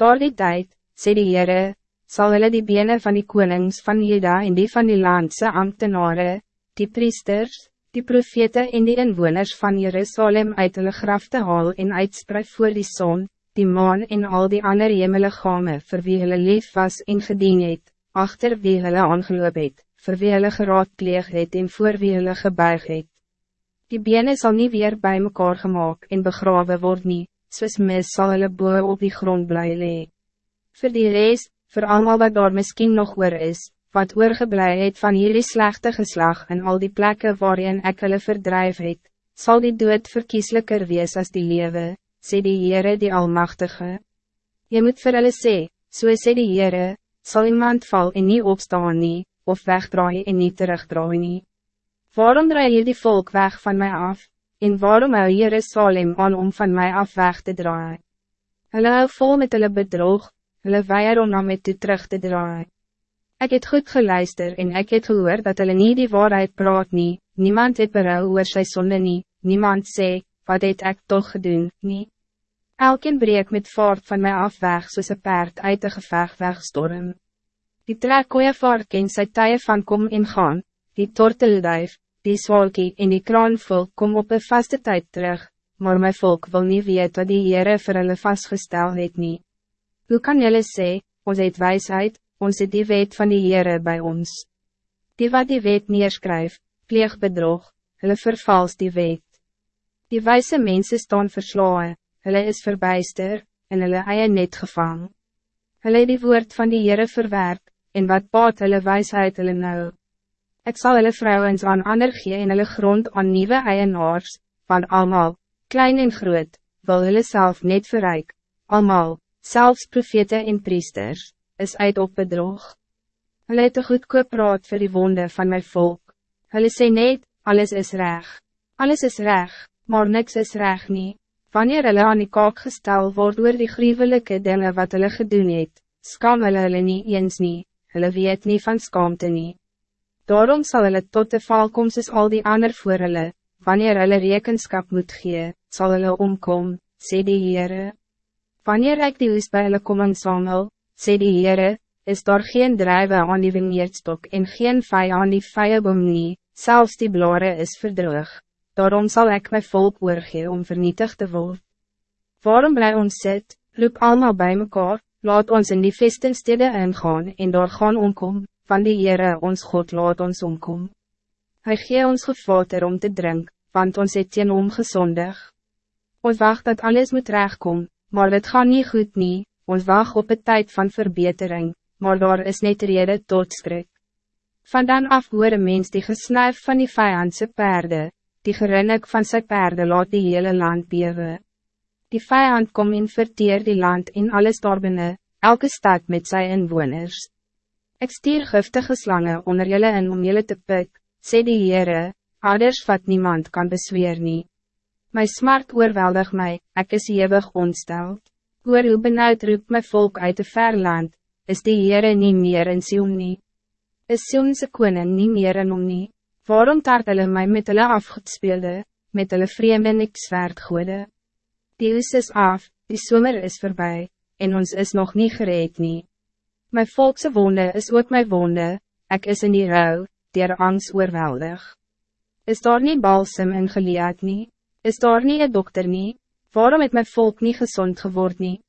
Door die tijd, sê die Heere, sal hulle die bene van die konings van Juda en die van die landse ambtenaren, die priesters, die profete en die inwoners van Jerusalem uit hulle graf te haal en uitspreid voor die zon, die maan en al die andere hemeligame vir wie hulle lief was en gedien het, achter wie hulle aangeloop het, vir wie hulle geraadpleeg het en voor wie hulle gebuig het. Die bene zal niet weer bij mekaar gemaakt en begraven worden nie, soos mis sal hulle boe op die grond bly lee. Voor die reis, voor allemaal wat daar misschien nog oor is, wat oorgeblij het van jullie slechte geslag en al die plekken waarin ek hulle verdrijf het, sal die dood verkieslijker wees als die lewe, sê die Heere die Almachtige. Je moet vir hulle sê, so sê die Heere, sal iemand val en niet opstaan nie, of wegdraai en niet terugdraai nie. Waarom draai je die volk weg van mij af? En waarom hou Jerusalem aan om van mij af weg te draaien? Hulle hou vol met hulle bedrog, hulle weier om na my toe terug te draaien. Ik het goed geluister en ik het gehoor dat hulle nie die waarheid praat nie, niemand het berou oor sy sonde nie, niemand sê, wat het ik toch gedoen, nie. Elkeen breek met vaart van mij af weg soos een paard uit de geveg wegstorm. Die trek koeie vaart ken sy tye van kom en gaan, die tortelduif, die zwalkie en die kraanvolk kom op een vaste tijd terug, maar mijn volk wil niet weet wat die Heere vir hulle vastgestel het nie. Hoe kan jullie sê, ons het wijsheid, ons het die wet van die Heere bij ons? Die wat die wet neerskryf, pleeg bedrog, hulle vervals die wet. Die wijze mensen staan verslaan, hulle is verbijster, en hulle eie net gevang. Hulle die woord van die Heere verwerp, en wat baat hulle wijsheid hulle nou? Ik zal hulle vrouwens aan ander gee en hulle grond aan nieuwe eienaars, van allemaal, klein en groot, wil hulle self net verryk, allemaal, zelfs profete en priesters, is uit op bedrog. Hulle het een goedkoop raad vir die wonde van mijn volk. Hulle sê net, alles is reg. Alles is reg, maar niks is reg nie. Wanneer hulle aan die kaak gestel word oor die gruwelijke dingen wat hulle gedoen het, skam hulle hulle nie eens nie, hulle weet nie van skaamte nie. Daarom zal hulle tot de val kom soos al die ander voor hulle, wanneer hulle rekenskap moet gee, sal hulle omkom, sê die Heere. Wanneer ek die hoes by hulle kom insamel, sê die Heere, is daar geen drijven aan die vineerdstok en geen vij aan die vijeboom nie, selfs die blare is verdroog. Daarom zal ik mijn volk oorgee om vernietigd te worden. Waarom blij ons sit, roep allemaal bij mekaar, laat ons in die festenstede ingaan en daar gaan omkom van die Heere ons God laat ons omkom. Hij gee ons gevater om te drink, want ons het teen hom gezondig. Ons wacht dat alles moet rechtkom, maar het gaat niet goed nie, ons wacht op het tijd van verbetering, maar daar is net rede tot skrik. Van dan af hoor een mens die gesnuif van die vijandse perde, die gerinnik van zijn perde laat die hele land bewe. Die vijand kom in verteer die land in alles daarbinnen, elke stad met zijn inwoners. Ik stier giftige slangen onder jullie en om jullie te pik, sê die Heere, ouders wat niemand kan besweer nie. My smart oorweldig mij, ik is eeuwig ontsteld. Hoor hoe benauwd roep my volk uit de ver land, is die Heere nie meer in Sion nie. Is Sionse koning nie meer in om nie. Waarom taart hulle my met hulle afgespeelde, met hulle vreemde niks zwaard goede? Die is is af, die zomer is voorbij, en ons is nog niet gereed nie. Mijn volkse wonde is ook mijn wonde, ik is in die rouw, die angst oorweldig. Is daar niet balsem en geleerd nie? Is daar niet een dokter nie? Waarom het mijn volk niet gezond geworden nie?